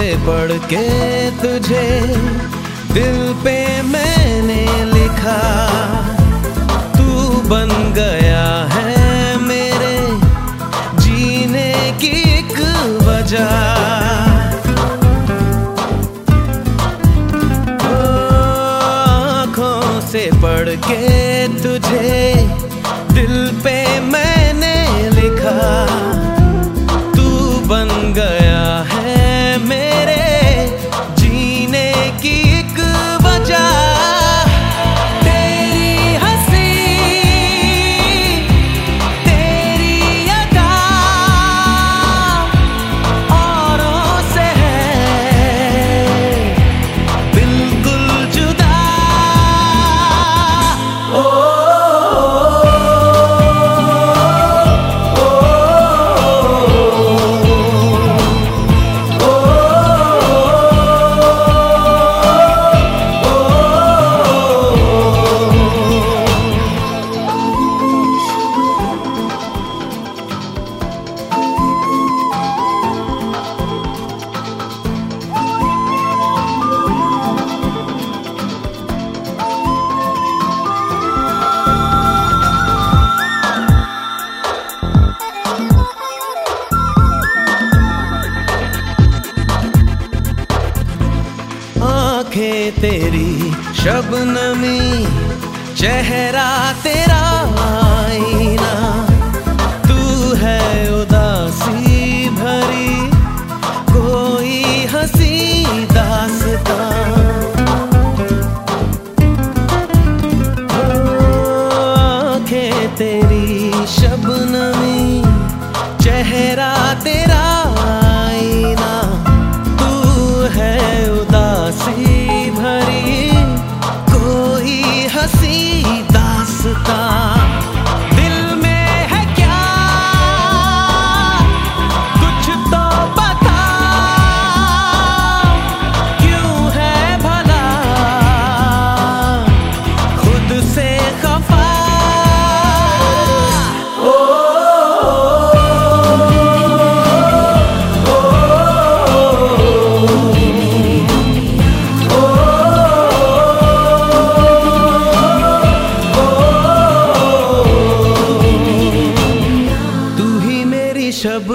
से पढ़ के तुझे दिल पे मैंने लिखा। तू बन गया है मेरे जीने की एक वजह। से पढ़ के तेरी शबनमी चेहरा तेरा आईना। तू है उदासी भरी कोई हसी दासता। तेरी शब